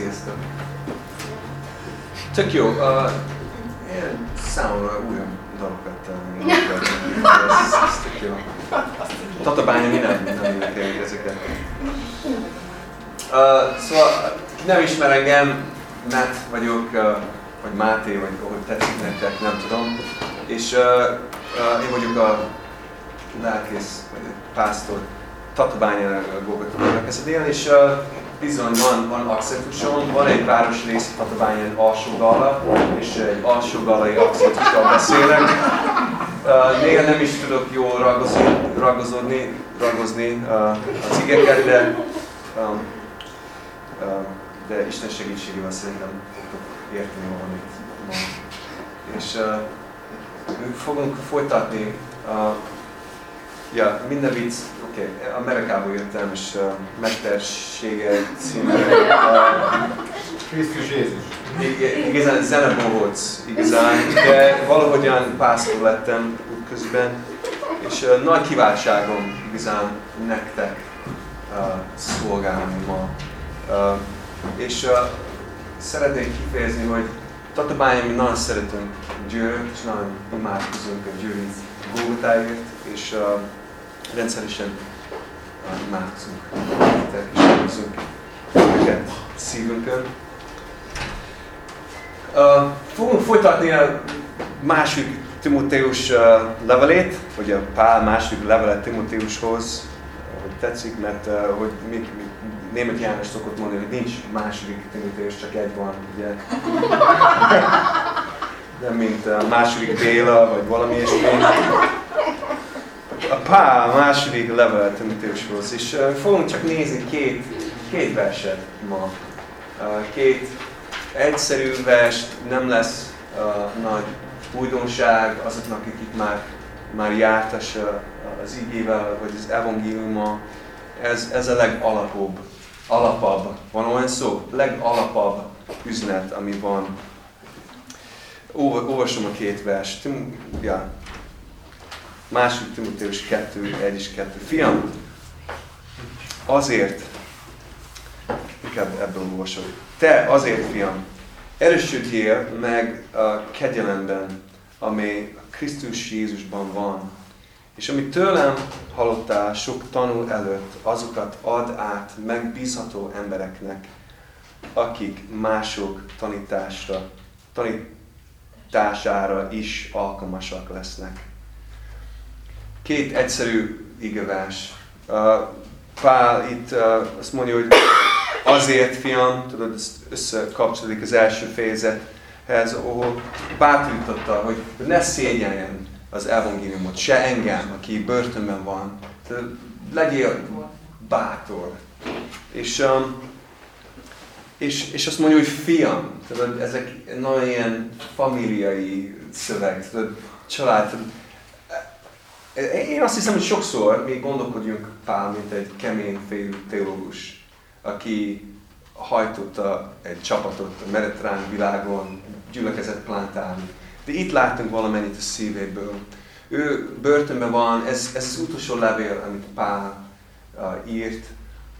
Sziasztok! Tök jó. Uh, én számomra újabb dalokat tanulni. Ez, ez tök jó. Tatabánya mi nem, nem írják ezeket. Uh, szóval, nem ismer engem, Matt vagyok, uh, vagy Máté, vagy ahogy tetszik nektek, nem tudom. És uh, uh, én vagyok a lelkész, vagy a pásztor Tatabányán a Golgotha és uh, bizony van, van akcentusom, van egy városrész Tatabányán alsó gala, és egy alsó galai akcentussal beszélek. Uh, néha nem is tudok jól ragozni, ragozni uh, az igeket, de, um, uh, de Isten segítségével szerintem fogtok érteni valamit. És uh, fogunk folytatni uh, Ja, minden vicc, oké, okay. Amerikából jöttem, és uh, Mestersége című... Krisztus Jézus. Igazán zenebohóc, igazán, de valahogyan pásztor lettem közben, és uh, nagy kiváltságom igazán nektek uh, szolgálni ma. Uh, és uh, szeretnék kifejezni, hogy Tatabányán mi nagyon szeretünk Győröt, és nagyon imádkozunk a Győri Gógotáért, és uh, rendszeresen uh, imádkozunk imádkozunk őket szívünkön. Uh, fogunk folytatni a második Timoteus uh, levelét, vagy a Pál második levelet Timoteushoz, hogy tetszik, mert uh, hogy mi, mi, német János szokott mondani, hogy nincs második Timoteus, csak egy van, ugye? Nem mint a második Béla, vagy valami ilyesmi a Pál második level Timoteushoz, és fogunk csak nézni két, két verset ma. Két egyszerű vers, nem lesz nagy újdonság azoknak, akik már, már jártas az igével, vagy az evangéliuma. Ez, ez a legalapabb, alapabb, van olyan szó? Legalapabb üzenet, ami van. Olvasom a két verst. Ja, Második Timoteus 2, 1 és 2. Fiam, azért, inkább ebből olvasod. Te azért, fiam, erősödjél meg a kegyelemben, amely a Krisztus Jézusban van, és amit tőlem hallottál sok tanul előtt, azokat add át megbízható embereknek, akik mások tanításra, tanítására is alkalmasak lesznek két egyszerű igevás. Pál itt azt mondja, hogy azért, fiam, tudod, ez összekapcsolódik az első fejezethez, ahol bátorította, hogy ne szégyeljen az evangéliumot, se engem, aki börtönben van. Tudod, legyél bátor. És, és, és azt mondja, hogy fiam, tudod, ezek nagyon ilyen familiai szöveg, tudod, család, tudod, én azt hiszem, hogy sokszor mi gondolkodjunk Pál, mint egy kemény félő teológus, aki hajtotta egy csapatot a mediterrán világon, gyülekezet plantálni. De itt láttunk valamennyit a szívéből. Ő börtönben van, ez, ez az utolsó levél, amit Pál uh, írt.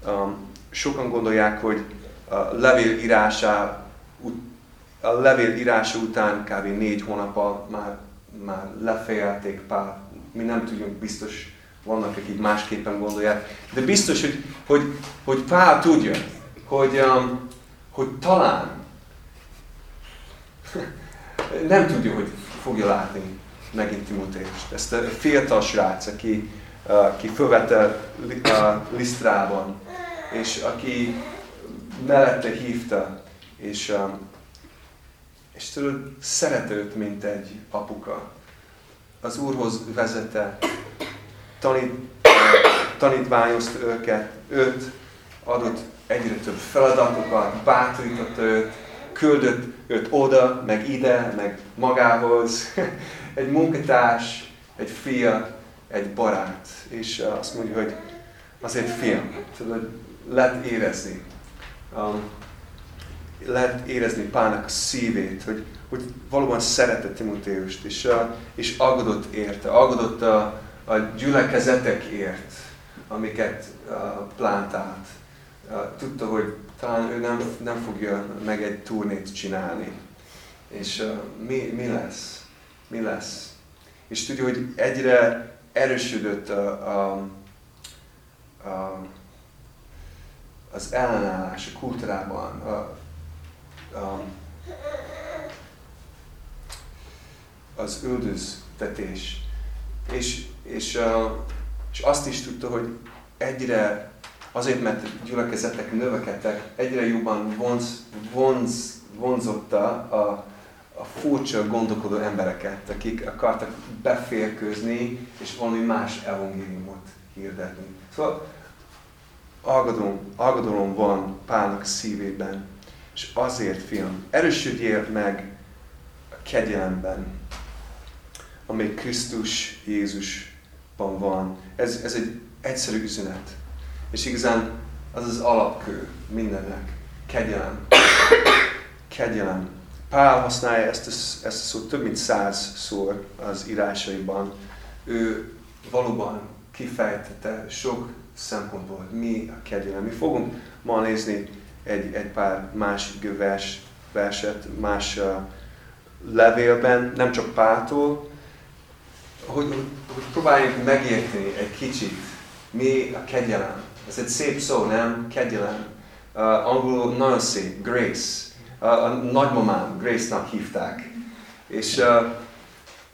Um, sokan gondolják, hogy a levél írása, a levél írása után kb. négy hónapal már, már lefejelték Pál mi nem tudjunk biztos, vannak, akik másképpen gondolják, de biztos, hogy, hogy, hogy Pál tudja, hogy, um, hogy talán nem tudja, hogy fogja látni megint Timoteust. Ezt a fiatal srác, aki, uh, aki fölvette uh, Lisztrában, és aki mellette hívta, és, um, és tudod, szeret őt, mint egy apuka az Úrhoz vezette, tanít, tanítványozta őket, őt, adott egyre több feladatokat, bátorította őt, küldött őt oda, meg ide, meg magához. egy munkatárs, egy fia, egy barát. És azt mondja, hogy azért fiam, tudod, lehet érezni. Um, lehet érezni Pálnak a szívét, hogy hogy valóban szerette Timoteust, és, és aggódott érte, aggódott a, a gyülekezetekért, amiket plántált. Tudta, hogy talán ő nem, nem fogja meg egy turnét csinálni. És mi, mi lesz? Mi lesz? És tudja, hogy egyre erősödött a, a, a, az ellenállás a kultúrában, a, a, az üldöztetés. És, és, és azt is tudta, hogy egyre, azért mert gyülekezetek növekedtek, egyre jobban vonz, vonz, vonzotta a, a furcsa gondolkodó embereket, akik akartak beférkőzni, és valami más evangéliumot hirdetni. Szóval aggodalom, aggodalom van Pálnak szívében, és azért, fiam, erősödjél meg a kegyelemben, amely Krisztus Jézusban van. Ez, ez egy egyszerű üzenet. És igazán az az alapkő mindennek. Kegyelem. Kegyelem. Pál használja ezt a, ezt a szót több mint százszor az írásaiban. Ő valóban kifejtette sok szempontból, hogy mi a kegyelem. Mi fogunk ma nézni egy, egy pár másik vers, verset, más uh, levélben, nem csak Páltól, hogy, hogy, próbáljuk megérteni egy kicsit, mi a kegyelem. Ez egy szép szó, nem? Kegyelem. Uh, angolul nagyon szép, grace. Uh, a nagymamám Grace-nak hívták. És, uh,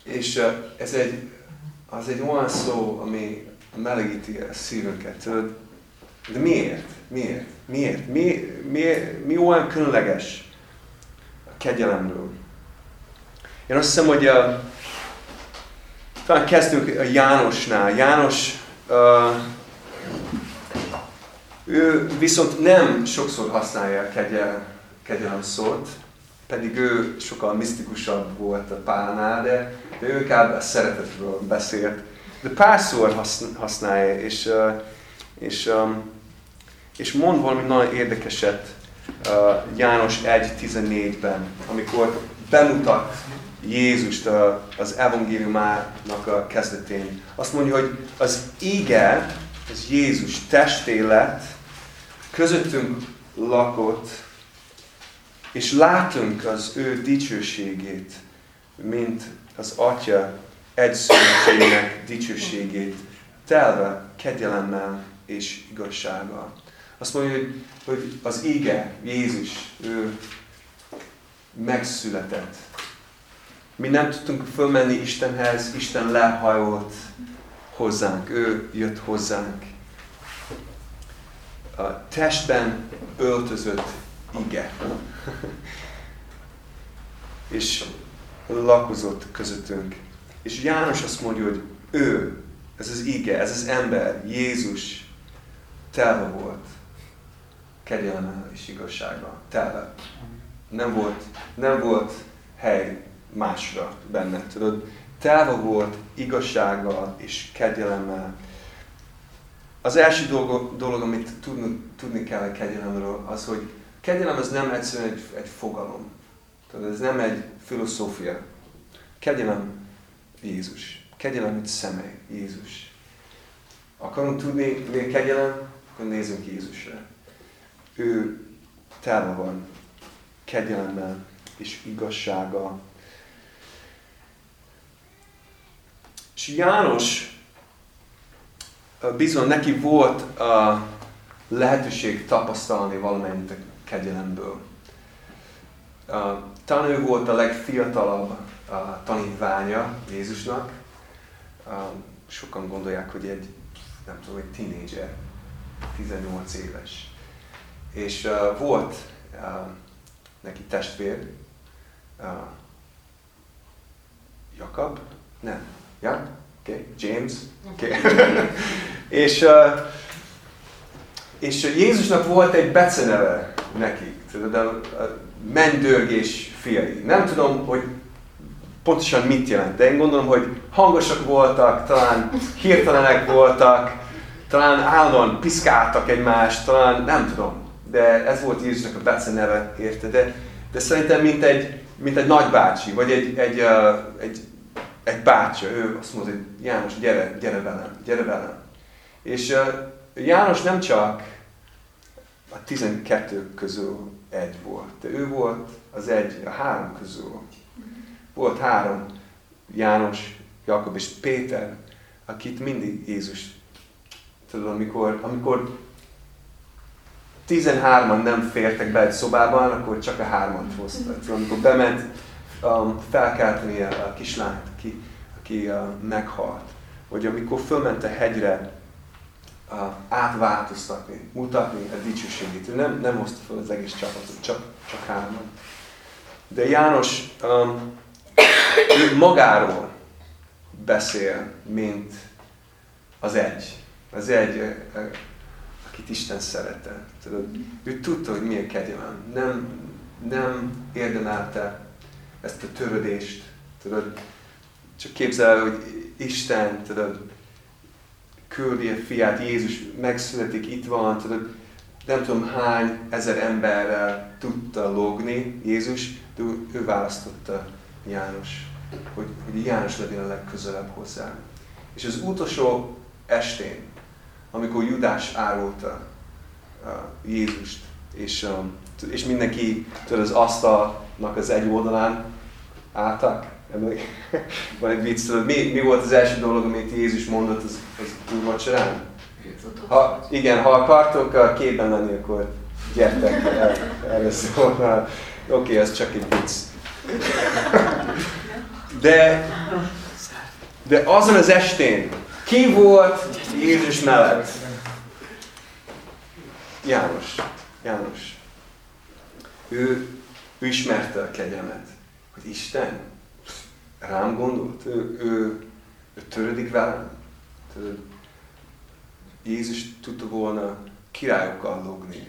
és uh, ez egy, az egy olyan szó, ami melegíti a szívünket. Tudod? De miért? Miért? Miért? Mi, mi, mi olyan különleges a kegyelemről? Én azt hiszem, hogy a, talán kezdünk a Jánosnál. János, uh, ő viszont nem sokszor használja a kegyel, kegyelem szót, pedig ő sokkal misztikusabb volt a Pálnál, de, de ő inkább a szeretetről beszélt. De párszor használja, és, uh, és, um, és mond valami nagyon érdekeset uh, János 1.14-ben, amikor bemutat Jézust az evangéliumának a kezdetén. Azt mondja, hogy az ige, az Jézus testé lett, közöttünk lakott, és látunk az ő dicsőségét, mint az Atya egyszülöttségének dicsőségét, telve kegyelemmel és igazsággal. Azt mondja, hogy, hogy az ége, Jézus, ő megszületett, mi nem tudtunk fölmenni Istenhez, Isten lehajolt hozzánk, ő jött hozzánk. A testben öltözött ige. és lakozott közöttünk. És János azt mondja, hogy ő, ez az ige, ez az ember, Jézus, telve volt kegyelemmel és igazsággal. Telve. Nem volt, nem volt hely másra benne, tudod. Telve volt igazsággal és kegyelemmel. Az első dolog, dolog amit tudni, tudni kell a kegyelemről, az, hogy kegyelem az nem egyszerűen egy, egy fogalom. Tudod, ez nem egy filozófia. Kegyelem Jézus. Kegyelem, mint személy, Jézus. Akarunk tudni, mi a kegyelem? Akkor nézzünk Jézusra. Ő telve van kegyelemmel és igazsággal. És János bizony neki volt a lehetőség tapasztalni valamennyit a kegyelemből. Talán ő volt a legfiatalabb tanítványa Jézusnak. Sokan gondolják, hogy egy, nem tudom, egy tínédzser, 18 éves. És volt neki testvér, Jakab, nem, Ja? Okay. James? Okay. és, és Jézusnak volt egy beceneve nekik, tudod, a, mendőrgés fiai. Nem tudom, hogy pontosan mit jelent, de én gondolom, hogy hangosak voltak, talán hirtelenek voltak, talán állandóan piszkáltak egymást, talán nem tudom, de ez volt Jézusnak a beceneve, érte, de, de szerintem mint egy, mint egy nagybácsi, vagy egy, egy, uh, egy egy bátyja, ő azt mondta, hogy János, gyere, gyere velem, gyere velem. És uh, János nem csak a tizenkettő közül egy volt. De ő volt az egy, a három közül. Volt három, János, Jakab és Péter, akit mindig Jézus, tudod, amikor, amikor 13-an nem fértek be egy szobában, akkor csak a hármat hozta. Tudod, amikor bement um, felkelteni a kislányt, aki, meghalt. Vagy amikor fölment a hegyre átváltoztatni, mutatni a dicsőségét. Ő nem, nem hozta fel az egész csapatot, csak, csak hárman. De János um, ő magáról beszél, mint az egy. Az egy, akit Isten szeretett. Tudod, ő tudta, hogy milyen kegyelem. Nem, nem érdemelte ezt a törödést. Tudod, csak képzel, hogy Isten, tudod, küldi a fiát, Jézus megszületik, itt van, tudod, nem tudom hány ezer emberrel tudta logni Jézus, de ő választotta János, hogy, hogy János legyen a legközelebb hozzá. És az utolsó estén, amikor Judás árulta uh, Jézust, és, um, és mindenki tudod, az asztalnak az egy oldalán álltak. Van egy vicc, tudod, mi, mi volt az első dolog, amit Jézus mondott az, az úrvacsorán? Ha, igen, ha akartok a képben lenni, akkor gyertek erre szólnál. Oké, okay, ez csak egy vicc. De, de azon az estén ki volt Jézus mellett? János. János. Ő, ő ismerte a kegyelmet, hogy Isten rám gondolt, ő, ő, ő törődik velem. Tudod, Jézus tudta volna királyokkal lógni,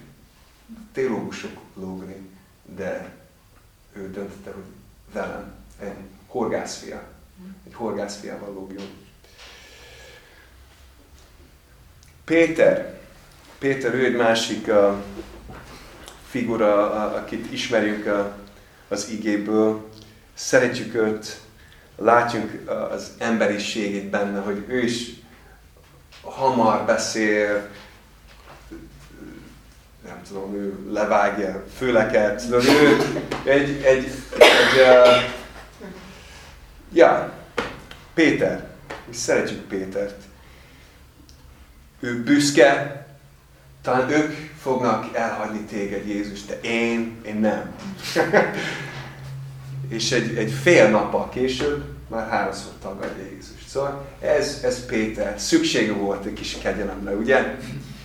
teológusok lógni, de ő döntötte, hogy velem, egy horgászfia, egy horgászfiával lógjon. Péter, Péter ő egy másik uh, figura, akit ismerjük uh, az igéből. Szeretjük őt, látjunk uh, az emberiségét benne, hogy ő is hamar beszél, nem tudom, ő levágja füleket, de ő egy, egy, egy uh, ja, Péter, mi szeretjük Pétert. Ő büszke, talán ők fognak elhagyni téged, Jézus, de én, én nem. És egy, egy fél nappal később már háromszor tagadja Jézus. Szóval ez, ez Péter. Szüksége volt egy kis kegyelemre, ugye?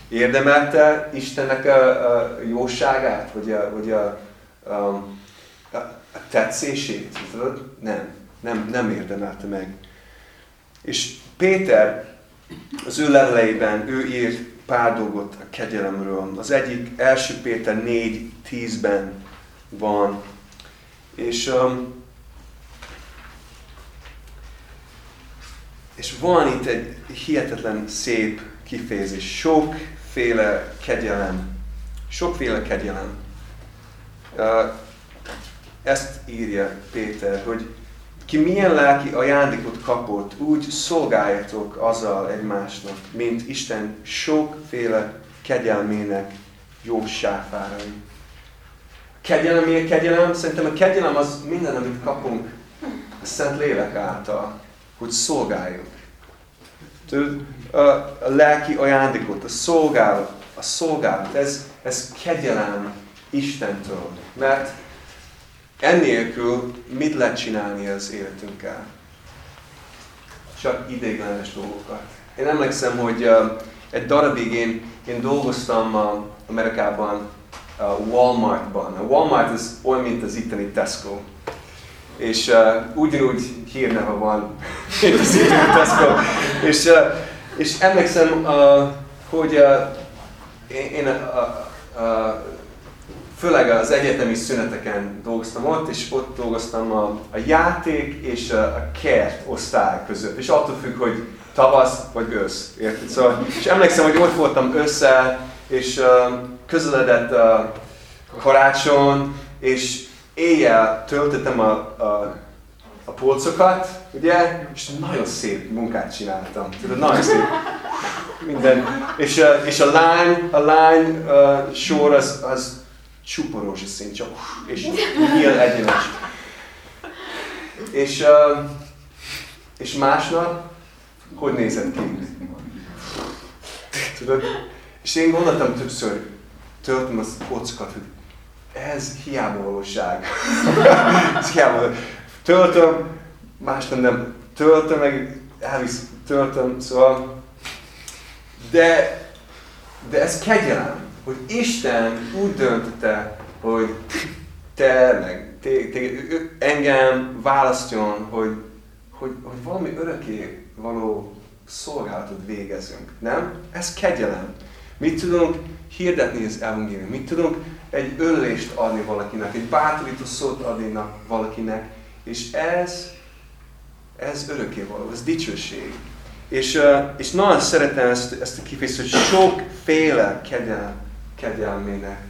Érdemelte Istennek a, a jóságát, vagy a, vagy a, a, a, a tetszését? Nem, nem, nem érdemelte meg. És Péter az ő leveleiben ő írt pár dolgot a kegyelemről. Az egyik első Péter 4.10-ben van. És um, És van itt egy hihetetlen szép kifejezés. Sokféle kegyelem. Sokféle kegyelem. Ezt írja Péter, hogy ki milyen lelki ajándékot kapott, úgy szolgáljatok azzal egymásnak, mint Isten sokféle kegyelmének jó sáfárai. Kegyelem, miért kegyelem? Szerintem a kegyelem az minden, amit kapunk a Szent Lélek által hogy szolgáljunk. Tudod, a, a lelki ajándékot, a szolgálat, a szolgálat, ez, ez kegyelem Istentől. Mert ennélkül mit lehet csinálni az életünkkel? Csak ideiglenes dolgokat. Én emlékszem, hogy egy darabig én, én dolgoztam Amerikában, Walmartban. A Walmart az olyan, mint az itteni Tesco és uh, ugyanúgy hírneve van, mint az Tesco. és, uh, és emlékszem, uh, hogy uh, én uh, uh, főleg az egyetemi szüneteken dolgoztam ott, és ott dolgoztam a, a játék és a, a kert osztály között, és attól függ, hogy tavasz vagy ősz, érted? Szóval, és emlékszem, hogy ott voltam össze, és uh, közeledett a karácsony, és éjjel töltöttem a, a a polcokat, ugye, és nagyon szép munkát csináltam. Tudod, nagyon szép. Minden. És, a, és a lány, a lány uh, sor az, az csupa rózsaszín, csak és nyíl egyenes. És, és másnap, hogy nézett ki? Tudod? És én gondoltam többször, töltöm az kockat, hogy ez hiába valóság. ez hiába Töltöm, másnap nem töltöm, meg elvisz, töltöm, szóval. De, de ez kegyelem, hogy Isten úgy döntötte, hogy te, meg te, te, engem választjon, hogy, hogy, hogy valami örökké való szolgálatot végezünk. Nem? Ez kegyelem. Mit tudunk hirdetni az evangélium? Mit tudunk egy öllést adni valakinek, egy bátorító szót adni valakinek, és ez, ez való, ez dicsőség. És, és nagyon szeretem ezt, ezt a kifejezést, hogy sokféle kegyel, kegyelmének.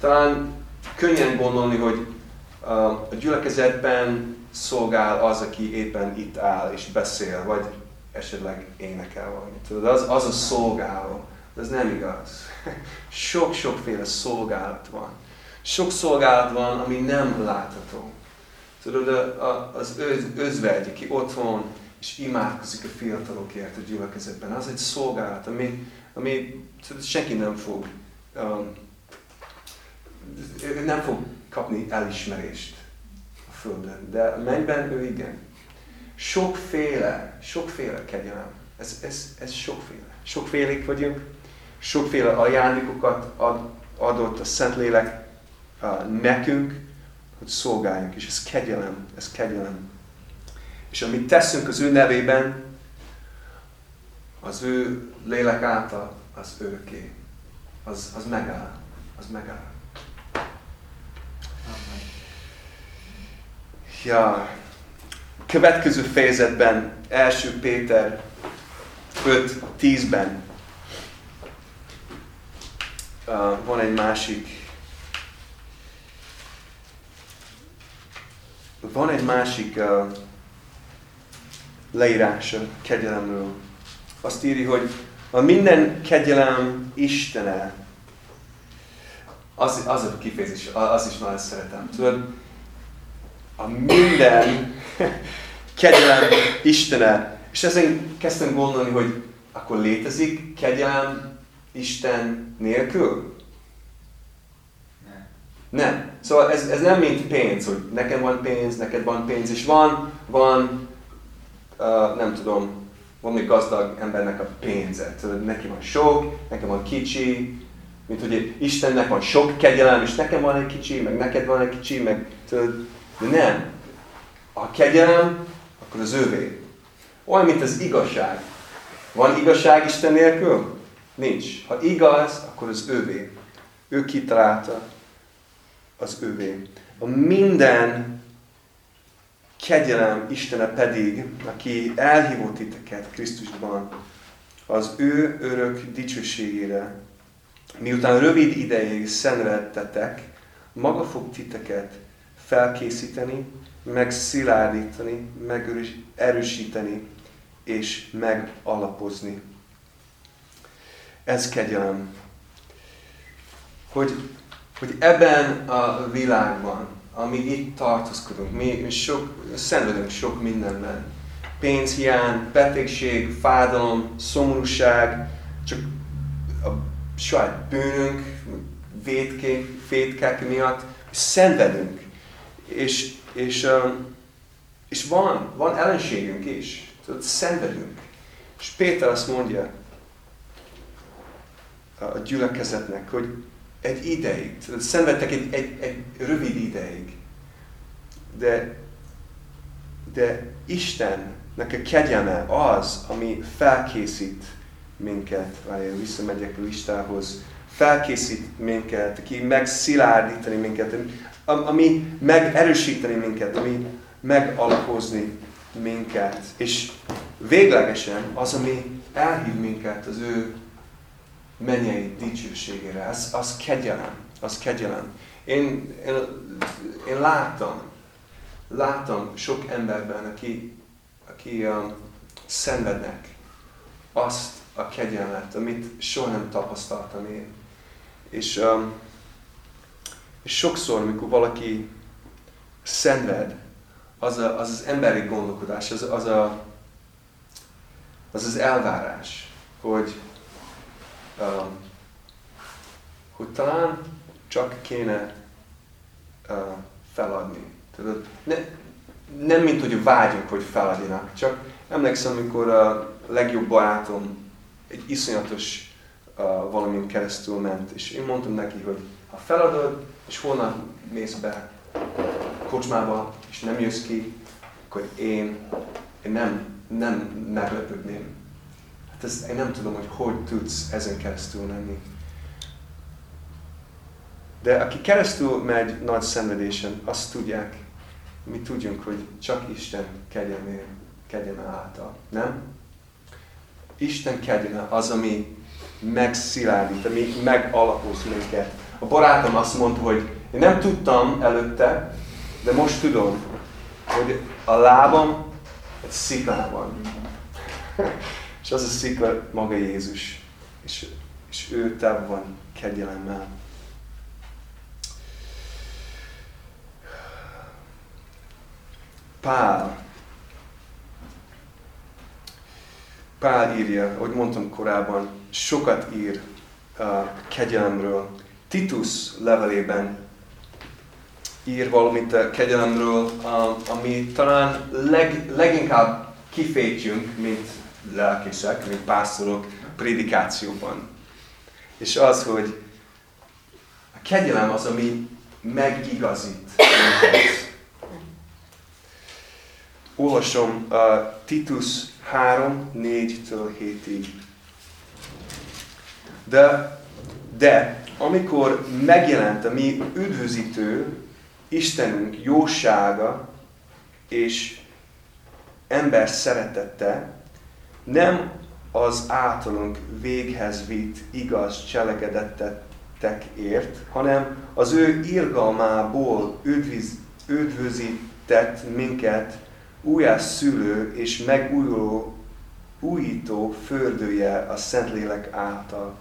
Talán könnyen gondolni, hogy a gyülekezetben szolgál az, aki éppen itt áll és beszél, vagy esetleg énekel valamit. Tudod, az, az a szolgáló. De ez nem igaz. Sok-sokféle szolgálat van. Sok szolgálat van, ami nem látható. Tudod, az öz, özvegy, aki otthon és imádkozik a fiatalokért a gyülekezetben, az egy szolgálat, ami, ami senki nem fog, um, nem fog kapni elismerést a Földön, de a mennyben ő igen. Sokféle, sokféle kegyelem. Ez, ez, ez sokféle. Sokfélék vagyunk, sokféle ajándékokat ad, adott a Szentlélek uh, nekünk, hogy szolgáljunk, és ez kegyelem, ez kegyelem. És amit teszünk az ő nevében, az ő lélek által, az örökké. Az, az megáll. Az megáll. Ja, következő fejezetben, első Péter 5-10-ben uh, van egy másik van egy másik uh, leírása kegyelemről. Azt írja, hogy a minden kegyelem Istene, az, az a kifejezés, az is nagyon szeretem. Tudod, a minden kegyelem Istene. És ezen kezdtem gondolni, hogy akkor létezik kegyelem Isten nélkül? Nem. Nem. Szóval ez, ez nem mint pénz, hogy nekem van pénz, neked van pénz, és van, van, uh, nem tudom, van még gazdag embernek a pénze. Tudod, neki van sok, nekem van kicsi, mint hogy Istennek van sok kegyelem, és nekem van egy kicsi, meg neked van egy kicsi, meg tudod, de nem. A kegyelem, akkor az ővé. Olyan, mint az igazság. Van igazság Isten nélkül? Nincs. Ha igaz, akkor az ővé. Ő kitalálta az ővé. A minden kegyelem Istene pedig, aki elhívott titeket Krisztusban, az ő örök dicsőségére, miután rövid ideig szenvedtetek, maga fog titeket felkészíteni, megszilárdítani, megerősíteni és megalapozni. Ez kegyelem. Hogy hogy ebben a világban, ami itt tartózkodunk, mi, sok, szenvedünk sok mindenben. Pénzhiány, betegség, fájdalom, szomorúság, csak a saját bűnünk, védkék, fétkek miatt szenvedünk. És, és, és van, van ellenségünk is. Tudod, szenvedünk. És Péter azt mondja a gyülekezetnek, hogy egy ideig, szenvedtek egy, egy, egy rövid ideig. De, de Istennek a kegyelme az, ami felkészít minket, várjál, visszamegyek a listához, felkészít minket, aki megszilárdítani minket, ami megerősíteni minket, ami megalapozni minket. És véglegesen az, ami elhív minket az ő mennyei dicsőségére. Az, az kegyelem. Az kegyelem. Én, én, én láttam, láttam sok emberben, aki, aki um, szenvednek azt a kegyelmet, amit soha nem tapasztaltam én. És, um, és sokszor, amikor valaki szenved, az a, az, az emberi gondolkodás, az, az, a, az az elvárás, hogy, um, hogy talán csak kéne uh, feladni. Tudod, ne, nem mint hogy vágyunk, hogy feladjanak, csak emlékszem, amikor a legjobb barátom egy iszonyatos uh, valamin keresztül ment, és én mondtam neki, hogy ha feladod, és holnap mész be kocsmába, és nem jössz ki, akkor én, én nem, nem meglepődném. Hát ez, én nem tudom, hogy hogy tudsz ezen keresztül menni. De aki keresztül megy nagy szenvedésen, azt tudják, mi tudjunk, hogy csak Isten kegyelme, kegyelme által. Nem? Isten kegyelme az, ami megszilárdít, ami megalapoz minket. A barátom azt mondta, hogy én nem tudtam előtte, de most tudom, hogy a lábam egy sziklán van. És az a szikla maga Jézus. És, és ő távol van kegyelemmel. Pál. Pál írja, ahogy mondtam korábban, sokat ír a kegyelemről. Titus levelében ír valamit a kegyelemről, ami talán leg, leginkább kifejtjünk, mint lelkészek, mint pásztorok prédikációban. És az, hogy a kegyelem az, ami megigazít Olvasom a Titus 3, 4-től 7-ig. De, de amikor megjelent a mi üdvözítő Istenünk jósága és ember szeretette, nem az általunk véghez vitt igaz cselekedettekért, hanem az ő irgalmából üdviz, üdvözített minket újás szülő és megújuló, újító fördője a Szentlélek által,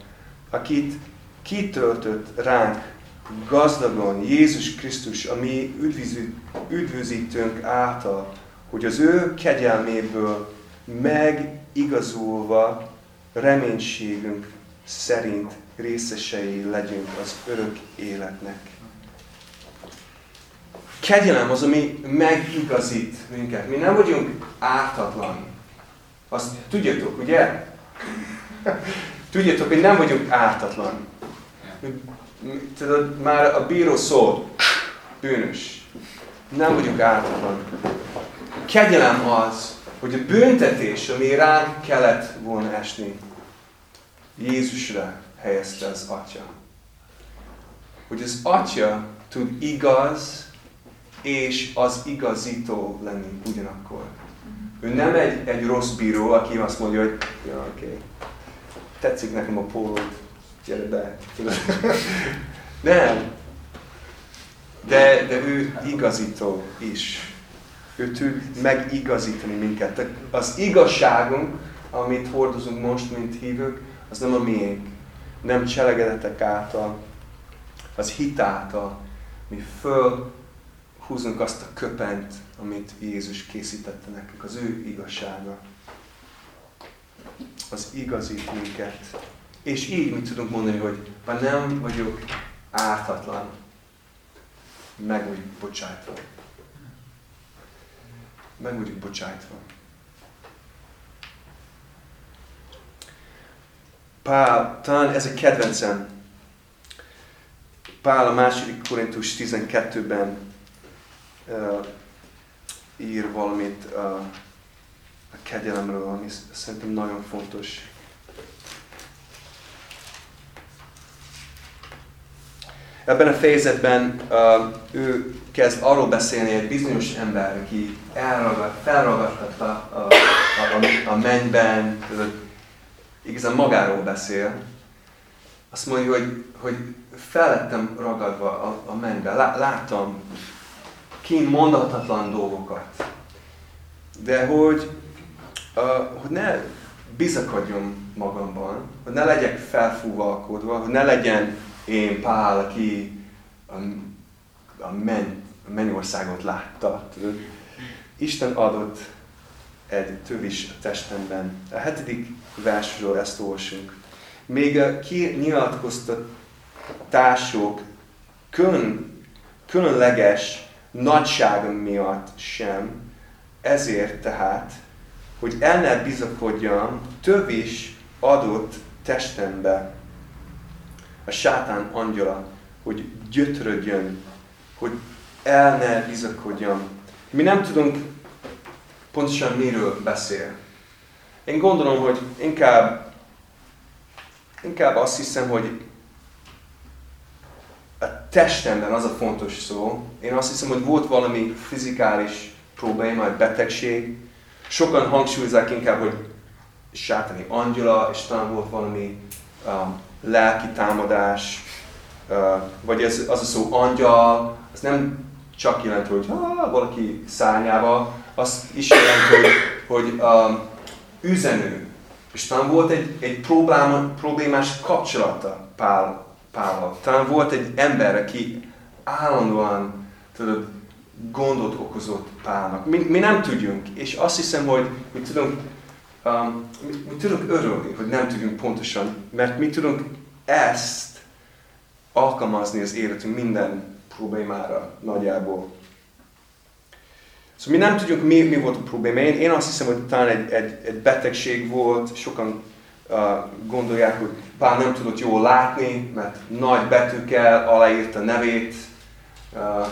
akit kitöltött ránk gazdagon Jézus Krisztus, a mi üdvözítőnk által, hogy az ő kegyelméből megigazulva reménységünk szerint részesei legyünk az örök életnek. Kegyelem az, ami megigazít minket. Mi nem vagyunk ártatlan. Azt tudjátok, ugye? tudjátok, hogy nem vagyunk ártatlan. Tudod, már a bíró szól, bűnös. Nem vagyunk ártatlan. Kegyelem az, hogy a büntetés, ami ránk kellett volna esni, Jézusra helyezte az Atya. Hogy az Atya tud igaz és az igazító lenni ugyanakkor. Ő nem egy, egy rossz bíró, aki azt mondja, hogy ja, oké, okay. tetszik nekem a pólód, gyere be. nem. De, de ő igazító is. Ő tud megigazítani minket. Az igazságunk, amit hordozunk most, mint hívők, az nem a miénk. Nem cselegedetek által, az hit által. Mi föl húznunk azt a köpent, amit Jézus készítette nekünk, az ő igazsága. Az igazít minket. És így mit tudunk mondani, hogy ha nem vagyok ártatlan, meg vagyok bocsájtva. Meg vagyok bocsájtva. Pál, talán ez a kedvencem. Pál a második Korintus 12-ben uh, ír valamit uh, a kegyelemről, ami szerintem nagyon fontos. Ebben a fejezetben uh, ő kezd arról beszélni egy bizonyos ember, aki elragad, felragadtatta a, a, a, a mennyben, igazán magáról beszél. Azt mondja, hogy, hogy fel lettem ragadva a, a mennybe. Láttam kimondatlan dolgokat. De hogy, uh, hogy ne bizakodjon magamban, hogy ne legyek felfúvalkodva, hogy ne legyen én Pál, aki a, a, men, a mennyországot látta. Isten adott egy tövis a testemben. A hetedik versről ezt olvasunk. Még a kinyilatkoztatások külön, különleges nagysága miatt sem, ezért tehát, hogy el ne bizakodjam, több is adott testembe a sátán angyala, hogy gyötrödjön, hogy el ne bizakodjam. Mi nem tudunk pontosan miről beszél. Én gondolom, hogy inkább, inkább azt hiszem, hogy a testemben az a fontos szó. Én azt hiszem, hogy volt valami fizikális probléma, egy betegség. Sokan hangsúlyozzák inkább, hogy sátani angyala, és talán volt valami um, lelki támadás, vagy ez, az a szó angyal, az nem csak jelent, hogy ha, valaki szárnyával, azt is jelent, hogy, hogy um, üzenő. És talán volt egy, egy probléma, problémás kapcsolata Pál, Pállal. Talán volt egy ember, aki állandóan tudod, gondot okozott Pálnak. Mi, mi nem tudjunk, és azt hiszem, hogy mi tudunk, um, mi, mi tudunk örülni, hogy nem tudjunk pontosan, mert mi tudunk ezt alkalmazni az életünk minden problémára nagyjából. Szóval mi nem tudjuk, mi, mi volt a probléma. Én, én azt hiszem, hogy talán egy, egy, egy betegség volt, sokan uh, gondolják, hogy Pál nem tudott jól látni, mert nagy betűkkel aláírta nevét, uh,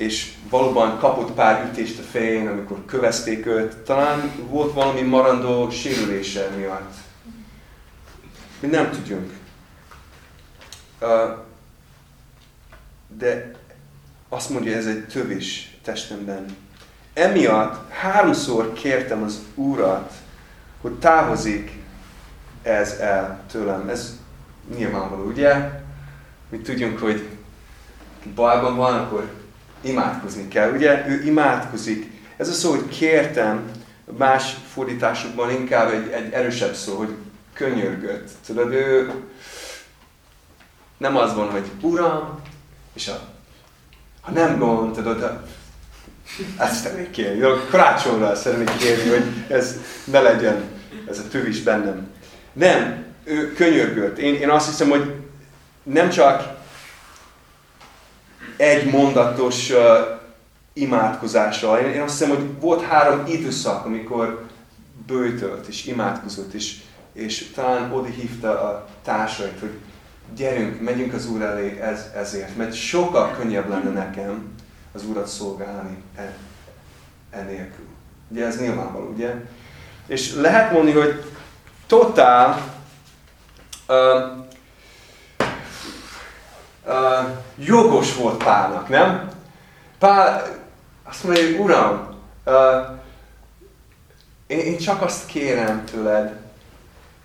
és valóban kapott pár ütést a fején, amikor kövezték őt. Talán volt valami marandó sérülése miatt. Mi nem tudjunk. De azt mondja, ez egy tövés testemben. Emiatt háromszor kértem az Úrat, hogy távozik ez el tőlem. Ez nyilvánvaló, ugye? Mi tudjunk, hogy bajban van, akkor imádkozni kell. Ugye? Ő imádkozik. Ez a szó, hogy kértem, más fordításokban inkább egy, egy erősebb szó, hogy könyörgött. Tudod, ő nem az van, hogy Uram, és a, ha nem gond, tudod, ezt szeretnék kérni. A karácsonyra szeretnék kérni, hogy ez ne legyen, ez a töv is bennem. Nem, ő könyörgött. Én, én azt hiszem, hogy nem csak egy mondatos imádkozással. Én, azt hiszem, hogy volt három időszak, amikor bőtölt és imádkozott, és, és talán oda hívta a társait, hogy gyerünk, megyünk az Úr elé ez, ezért, mert sokkal könnyebb lenne nekem az Urat szolgálni e, enélkül. Ugye ez nyilvánvaló, ugye? És lehet mondani, hogy totál uh, uh, jogos volt Pálnak, nem? Pál azt mondja, hogy Uram, uh, én, én csak azt kérem tőled,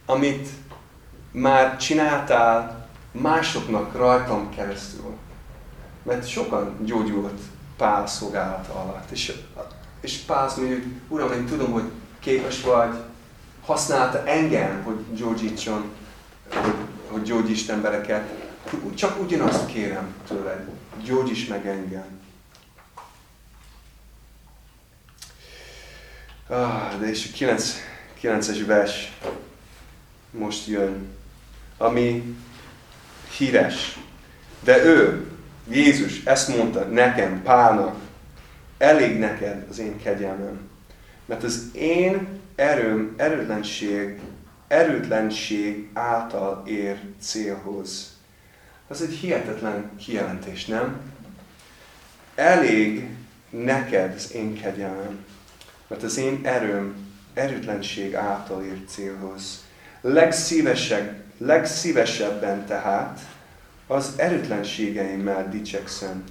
amit már csináltál másoknak rajtam keresztül. Mert sokan gyógyult Pál szolgálata alatt. És, és Pál azt mondja, hogy Uram, én tudom, hogy képes vagy, használta engem, hogy gyógyítson, hogy, hogy gyógyítsd embereket. Csak ugyanazt kérem tőled, gyógyíts meg engem. Ah, de és a 9, 9-es vers most jön, ami híres. De ő, Jézus ezt mondta nekem, Pálnak, elég neked az én kegyelmem. Mert az én erőm, erőtlenség, erőtlenség által ér célhoz. Ez egy hihetetlen kijelentés, nem? Elég neked az én kegyelmem, mert az én erőm erőtlenség által ér célhoz. Legszívesebb, legszívesebben tehát az erőtlenségeimmel dicsekszem,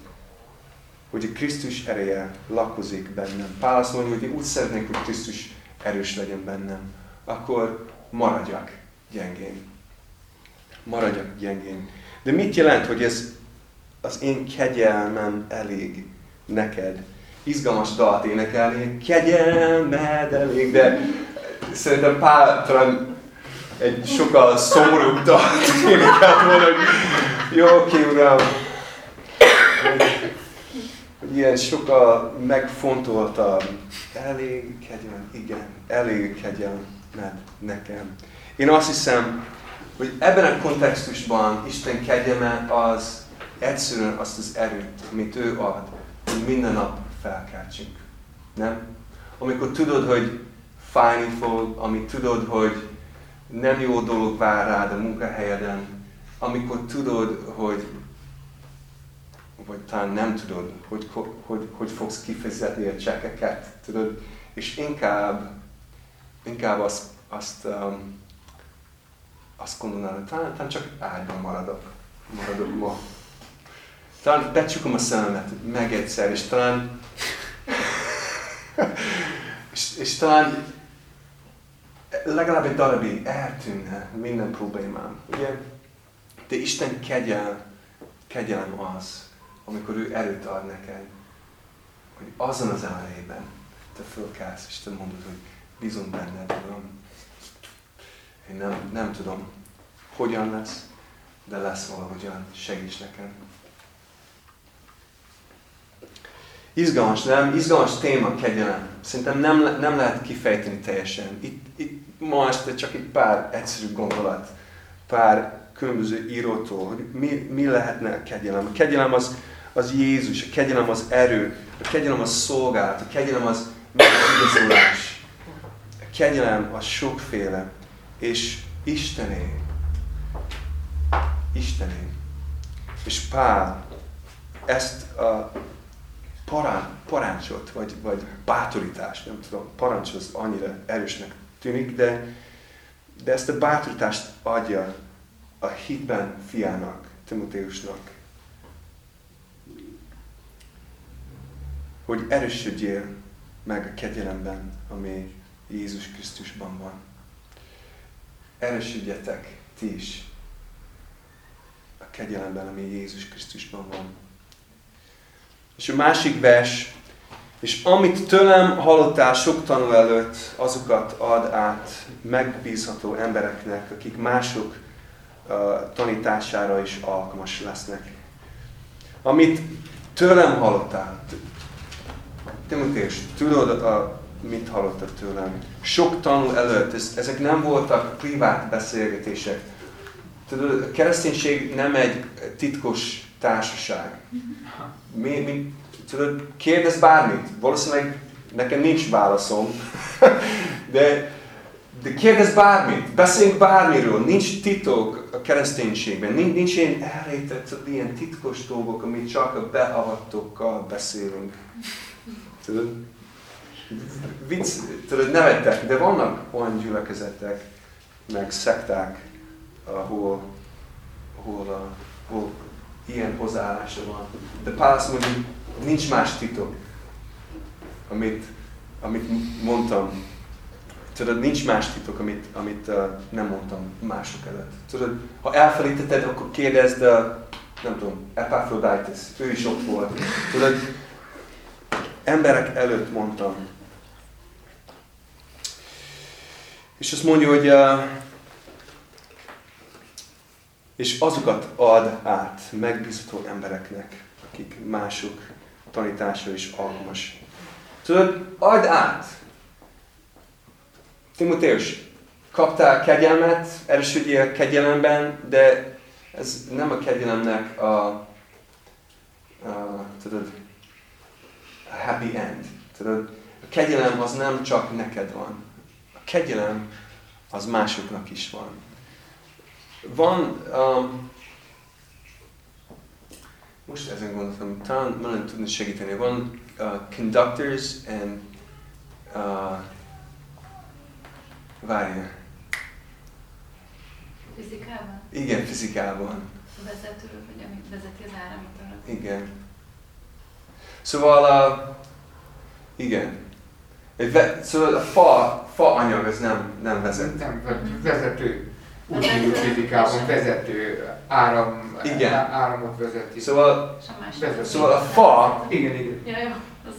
hogy a Krisztus ereje lakozik bennem. Pál azt mondja, hogy én úgy szeretnék, hogy Krisztus erős legyen bennem. Akkor maradjak gyengén. Maradjak gyengén. De mit jelent, hogy ez az én kegyelmem elég? neked. Izgalmas dalt énekelni, kegyelmed elég, de szerintem Pál talán egy sokkal szomorúbb dalt énekelt volna, hogy jó, oké, uram, hogy ilyen sokkal megfontoltabb, elég kegyelem, igen, elég kegyelem nekem. Én azt hiszem, hogy ebben a kontextusban Isten kegyelme az egyszerűen azt az erőt, amit ő ad, hogy minden nap felkeltsünk. Nem? Amikor tudod, hogy fájni fog, amit tudod, hogy nem jó dolog vár rád a munkahelyeden, amikor tudod, hogy vagy talán nem tudod, hogy, hogy, hogy fogsz kifizetni a csekeket, tudod, és inkább, inkább azt, azt, um, azt gondolnád, hogy talán, talán csak ágyban maradok, maradok ma. Talán becsukom a szememet meg egyszer, és talán és, és talán legalább egy darabig eltűnne minden problémám, ugye? De Isten kegyel, kegyelem az, amikor ő erőt ad neked, hogy azon az elejében te fölkelsz, és te mondod, hogy bízom benned, Uram. Én nem, nem tudom, hogyan lesz, de lesz valahogyan, segíts nekem. Izgalmas, nem? Izgalmas téma, kegyelem. Szerintem nem, nem lehet kifejteni teljesen. Itt, itt ma este csak egy pár egyszerű gondolat, pár különböző írótól, hogy mi, mi lehetne a kegyelem. A kegyelem az, az Jézus, a kegyelem az erő, a kegyelem az szolgálat, a kegyelem az megigazolás. A kegyelem az sokféle, és Istené. Istené. És Pál ezt a parán, parancsot, vagy, vagy bátorítást, nem tudom, parancs az annyira erősnek tűnik, de, de ezt a bátorítást adja a hitben fiának, Timoteusnak, hogy erősödjél meg a kegyelemben, ami Jézus Krisztusban van. Erősödjetek ti is a kegyelemben, ami Jézus Krisztusban van. És a másik vers, és amit tőlem hallottál sok tanú előtt, azokat ad át megbízható embereknek, akik mások uh, tanítására is alkalmas lesznek. Amit tőlem hallottál, Timoteus, tudod, a, mit hallottad tőlem? Sok tanú előtt, ez, ezek nem voltak privát beszélgetések. Tudod, a kereszténység nem egy titkos társaság. Mi, mi, tudod, kérdez bármit. Valószínűleg nekem nincs válaszom, de, de kérdez bármit, beszéljünk bármiről, nincs titok a kereszténységben, nincs, nincs ilyen elrejtett, ilyen titkos dolgok, amit csak a beavattokkal beszélünk. Tudod? Vicc, tudod, nevettek, de vannak olyan gyülekezetek, meg szekták, ahol, ahol, ahol ilyen hozzáállása van. De Pál azt mondja, nincs más titok, amit, amit mondtam. Tudod, nincs más titok, amit, amit uh, nem mondtam mások előtt. Tudod, ha elfelejtetted, akkor kérdezd, uh, nem tudom, Epaphroditus, ő is ott volt. Tudod, emberek előtt mondtam. És azt mondja, hogy uh, és azokat ad át megbízható embereknek, akik mások tanítása is alkalmas. Tudod, add át! Timoteus, kaptál kegyelmet, erősödjél kegyelemben, de ez nem a kegyelemnek a, a tudod, a happy end. Tudod, a kegyelem az nem csak neked van. Kegyelem az másoknak is van. Van, um, most ezen gondoltam, talán nem tudni segíteni. Van uh, conductors and uh, várja. Fizikában? Igen, fizikában. Vezető, vagy ami vezeti az áramot Igen. Szóval, uh, igen. Egy ve, szóval a fa, fa anyag az nem, nem vezet. Nem, vezető. úgy hívjuk fizikában vezető áram, Igen. áramot vezeti. Szóval. Vezető. szóval a fa, Igen, igen. Ja, jó. Az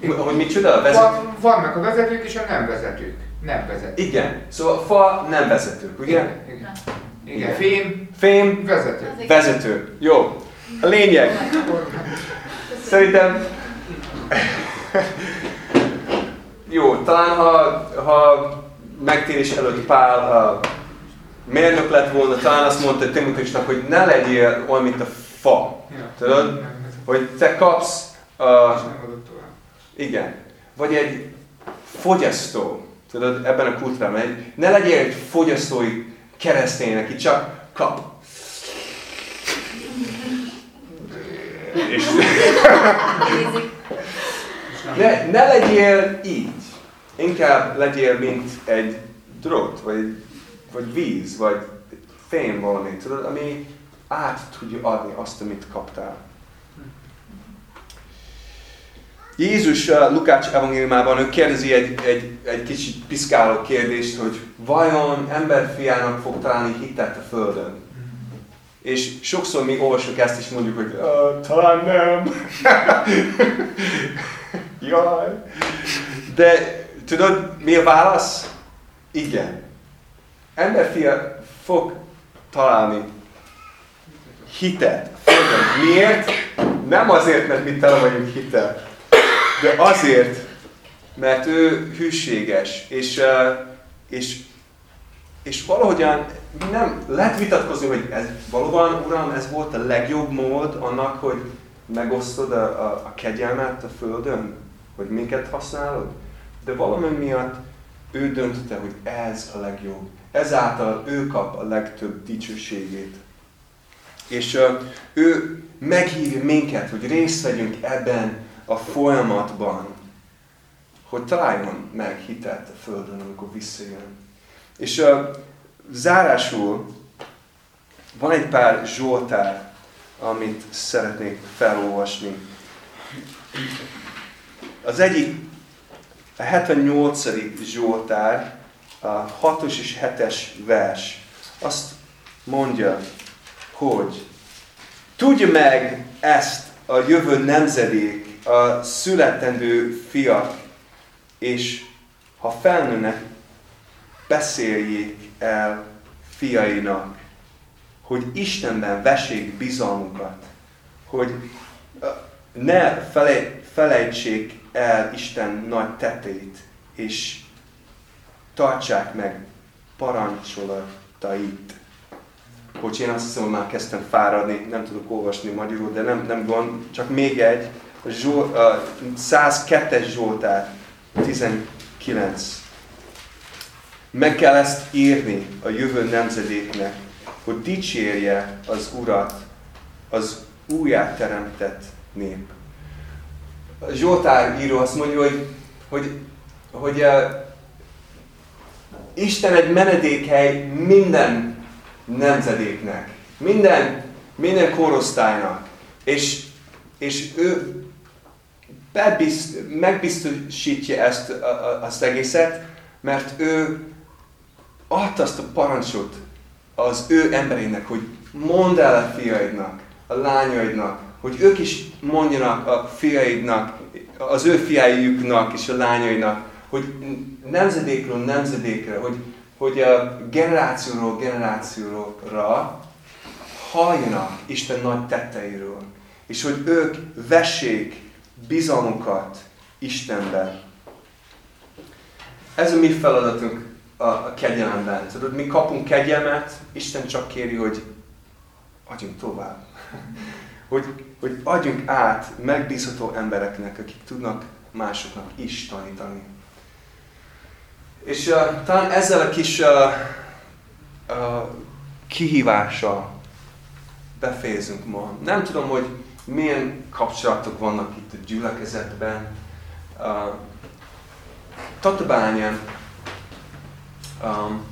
nem. hogy micsoda a vezető? Van, vannak a vezetők és a nem vezetők. Nem vezetők. Igen, szóval a fa nem vezetők, ugye? Igen, igen. Igen, fém, Fém, vezető. Vezető. Jó. A lényeg. Szerintem... Jó, talán ha, ha megtérés előtt Pál a mérnök lett volna, talán azt mondta Timoteusnak, hogy ne legyél olyan, mint a fa. Tudod? Hogy te kapsz, uh, igen, vagy egy fogyasztó, tudod, ebben a kultúrában, egy, ne legyél egy fogyasztói keresztény, aki csak kap. És ne, ne legyél így. Inkább legyél, mint egy drót, vagy, vagy víz, vagy fém valami, tudod, ami át tudja adni azt, amit kaptál. Jézus uh, Lukács evangéliumában ő kérdezi egy, egy, egy kicsit piszkáló kérdést, hogy vajon emberfiának fog találni hitet a Földön? És sokszor mi olvasunk ezt, és mondjuk, hogy uh, talán nem. Jaj. De tudod, mi a válasz? Igen. Emberfia fog találni hitet. Földön. Miért? Nem azért, mert mi tele vagyunk hitel, de azért, mert ő hűséges, és, és, és valahogyan nem lehet vitatkozni, hogy ez valóban, Uram, ez volt a legjobb mód annak, hogy megosztod a, a, a kegyelmet a Földön, hogy minket használod, de valami miatt ő döntötte, hogy ez a legjobb. Ezáltal ő kap a legtöbb dicsőségét. És ő meghívja minket, hogy részt vegyünk ebben a folyamatban, hogy találjon meg hitet a Földön, amikor visszajön. És uh, zárásul van egy pár zsoltár, amit szeretnék felolvasni. Az egyik, a 78. Zsoltár, a 6-os és 7-es vers. Azt mondja, hogy tudja meg ezt a jövő nemzedék, a születendő fiak, és ha felnőnek, beszéljék el fiainak, hogy Istenben vessék bizalmukat, hogy ne felej, felejtsék el Isten nagy tetteit, és tartsák meg parancsolatait. Bocs, én azt hiszem, hogy már kezdtem fáradni, nem tudok olvasni magyarul, de nem, nem gond, csak még egy, a, a 102-es Zsoltár, 19. Meg kell ezt írni a jövő nemzedéknek, hogy dicsérje az Urat, az újjáteremtett nép. Zsoltár író azt mondja, hogy, hogy, hogy uh, Isten egy menedékhely minden nemzedéknek, minden, minden korosztálynak. És, és ő bebizt, megbiztosítja ezt a, a, azt egészet, mert ő adta azt a parancsot az ő emberének, hogy mondd el a fiaidnak, a lányaidnak, hogy ők is mondjanak a fiaidnak, az ő fiájuknak és a lányainak, hogy nemzedékről nemzedékre, hogy, hogy a generációról generációra halljanak Isten nagy tetteiről, és hogy ők vessék bizalmukat Istenben. Ez a mi feladatunk a, a kegyelemben. Tudod, mi kapunk kegyelmet, Isten csak kéri, hogy adjunk tovább. Hogy, hogy adjunk át megbízható embereknek, akik tudnak másoknak is tanítani. És uh, talán ezzel a kis uh, uh, kihívással befejezünk ma. Nem tudom, hogy milyen kapcsolatok vannak itt a gyülekezetben. Uh, Tatabányán um,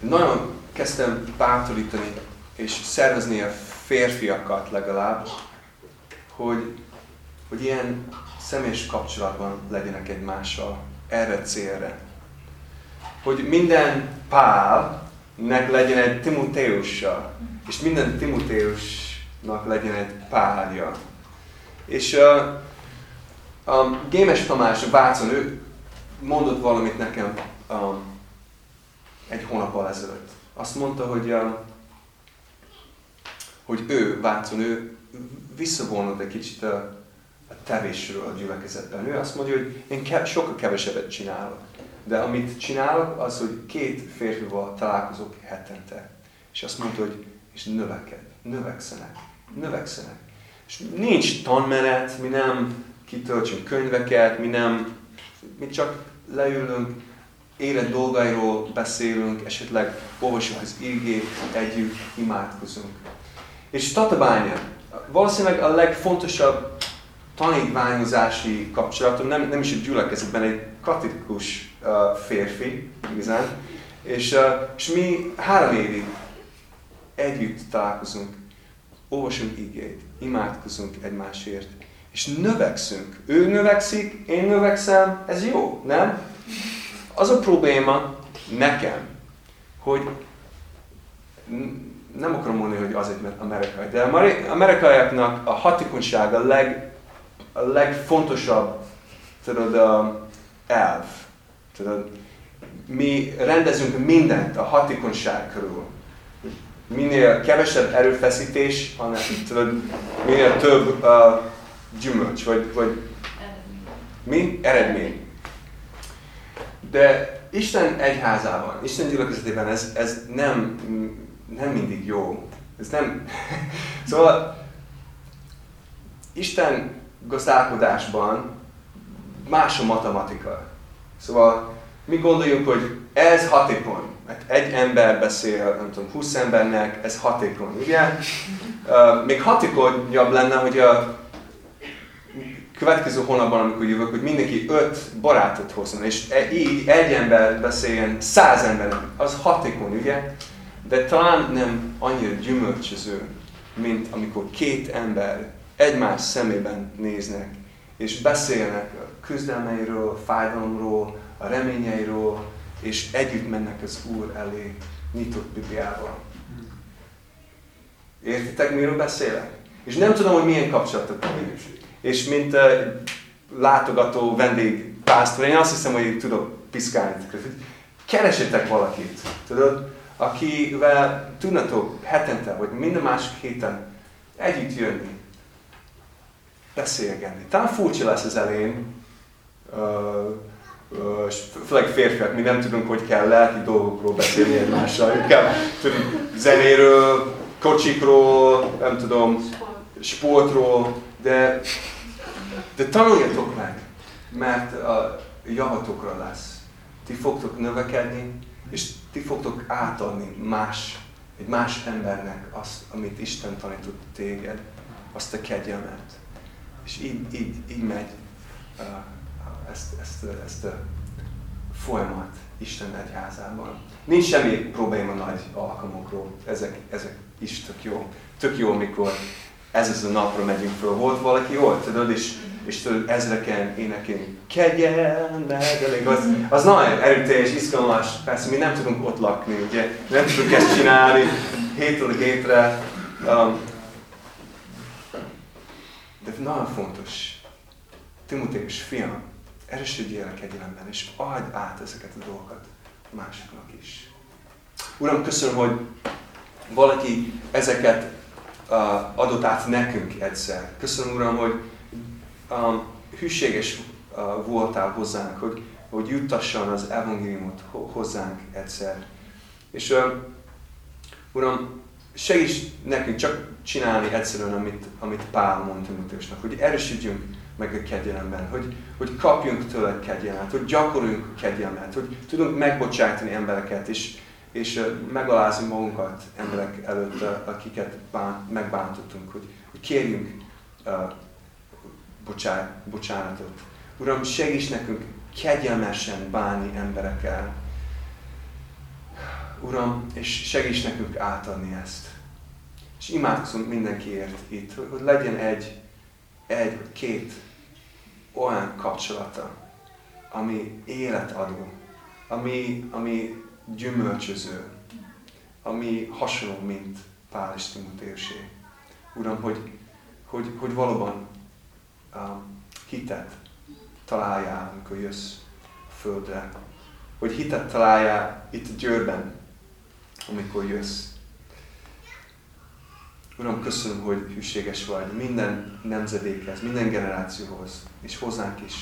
nagyon kezdtem bátorítani és szervezni a férfiakat legalább, hogy, hogy ilyen személyes kapcsolatban legyenek egymással erre célra. Hogy minden pál nek legyen egy Timoteussal, és minden Timoteusnak legyen egy párja. És uh, a Gémes Tamás, a Vácon, ő mondott valamit nekem um, egy hónappal ezelőtt. Azt mondta, hogy, uh, hogy ő, Vácon, ő visszavonult egy kicsit a, a tevésről a gyülekezetben. Ő azt mondja, hogy én ke- sokkal kevesebbet csinálok. De amit csinálok, az, hogy két férfival találkozok hetente. És azt mondta, hogy és növeked, növekszenek, növekszenek. És nincs tanmenet, mi nem kitöltsünk könyveket, mi nem, mi csak leülünk, élet dolgairól beszélünk, esetleg olvasunk az ígét, együtt imádkozunk. És Tatabánya, valószínűleg a legfontosabb tanítványozási kapcsolatom, nem, nem is a gyülekezetben, egy katolikus uh, férfi, igazán, és, uh, és mi három évig együtt találkozunk, olvasunk igét, imádkozunk egymásért, és növekszünk. Ő növekszik, én növekszem, ez jó, nem? Az a probléma nekem, hogy nem akarom mondani, hogy azért, mert amerikai, de amerikaiaknak a hatékonyság a, leg, a legfontosabb tudod, a elv. Tudod, mi rendezünk mindent a hatékonyság körül. Minél kevesebb erőfeszítés, hanem tudod, minél több uh, gyümölcs, vagy, vagy mi? Eredmény. De Isten egyházában, Isten gyülekezetében ez, ez nem, nem mindig jó. Ez nem... szóval Isten gazdálkodásban más a matematika. Szóval mi gondoljuk, hogy ez hatékony. Mert egy ember beszél, nem tudom, 20 embernek, ez hatékony, ugye? Még hatékonyabb lenne, hogy a következő hónapban, amikor jövök, hogy mindenki öt barátot hozzon, és e, így egy ember beszéljen száz embernek, az hatékony, ugye? De talán nem annyira gyümölcsöző, mint amikor két ember egymás szemében néznek, és beszélnek a küzdelmeiről, a fájdalomról, a reményeiről, és együtt mennek az Úr elé nyitott Bibliával. Értitek, miről beszélek? És nem tudom, hogy milyen kapcsolatok van. És mint uh, látogató vendég pásztor, én azt hiszem, hogy tudok piszkálni. Keresetek valakit, tudod, akivel tudnatok hetente, vagy minden másik héten együtt jönni, beszélgetni. Talán furcsa lesz az elén, főleg férfiak, mi nem tudunk, hogy kell lelki dolgokról beszélni egymással. Inkább tudunk zenéről, kocsikról, nem tudom, sportról, de, de tanuljatok meg, mert a javatokra lesz. Ti fogtok növekedni, és ti fogtok átadni más, egy más embernek azt, amit Isten tanított téged, azt a kegyelmet. És így, így, így megy ezt, ezt, ezt a folyamat Isten egyházában. Nincs semmi probléma nagy alkalmokról, ezek, ezek is tök jó. Tök jó, amikor ez az a napra megyünk föl. Volt valaki ott, tudod, és, és tudod, ezreken énekelni. Kegyelmed, elég az, az nagyon erőteljes, izgalmas. Persze mi nem tudunk ott lakni, ugye? Nem tudunk ezt csinálni hétről hétre. Um, de nagyon fontos. Timotéus fiam, erősödjél a kegyelemben, és adj át ezeket a dolgokat másoknak is. Uram, köszönöm, hogy valaki ezeket uh, adott át nekünk egyszer. Köszönöm, Uram, hogy um, hűséges uh, voltál hozzánk, hogy, hogy juttasson az evangéliumot hozzánk egyszer. És uh, Uram, segíts nekünk csak csinálni egyszerűen, amit, amit Pál mondta Timoteusnak, hogy erősítsünk meg a kegyelemben, hogy, hogy kapjunk tőle kegyelmet, hogy gyakoroljunk kegyelmet, hogy tudunk megbocsátani embereket, és, és megalázni magunkat emberek előtt, akiket bán, megbántottunk, hogy, hogy kérjünk uh, bocsá, bocsánatot. Uram, segíts nekünk kegyelmesen bánni emberekkel. Uram, és segíts nekünk átadni ezt. És imádkozunk mindenkiért itt, hogy legyen egy, egy két olyan kapcsolata, ami életadó, ami, ami gyümölcsöző, ami hasonló, mint Pál és Timoteusé. Uram, hogy, hogy, hogy valóban um, hitet találjál, amikor jössz a földre. Hogy hitet találjál itt Győrben, amikor jössz. Uram, köszönöm, hogy hűséges vagy minden nemzedékhez, minden generációhoz, és hozzánk is.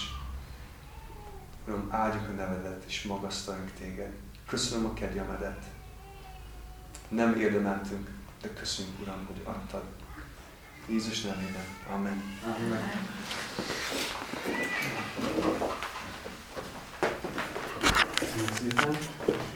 Uram, áldjuk a nevedet, és magasztaljunk téged. Köszönöm a kegyemedet. Nem érdemeltünk, de köszönjük, Uram, hogy adtad. Jesus Namen. Amen. Amen. Amen.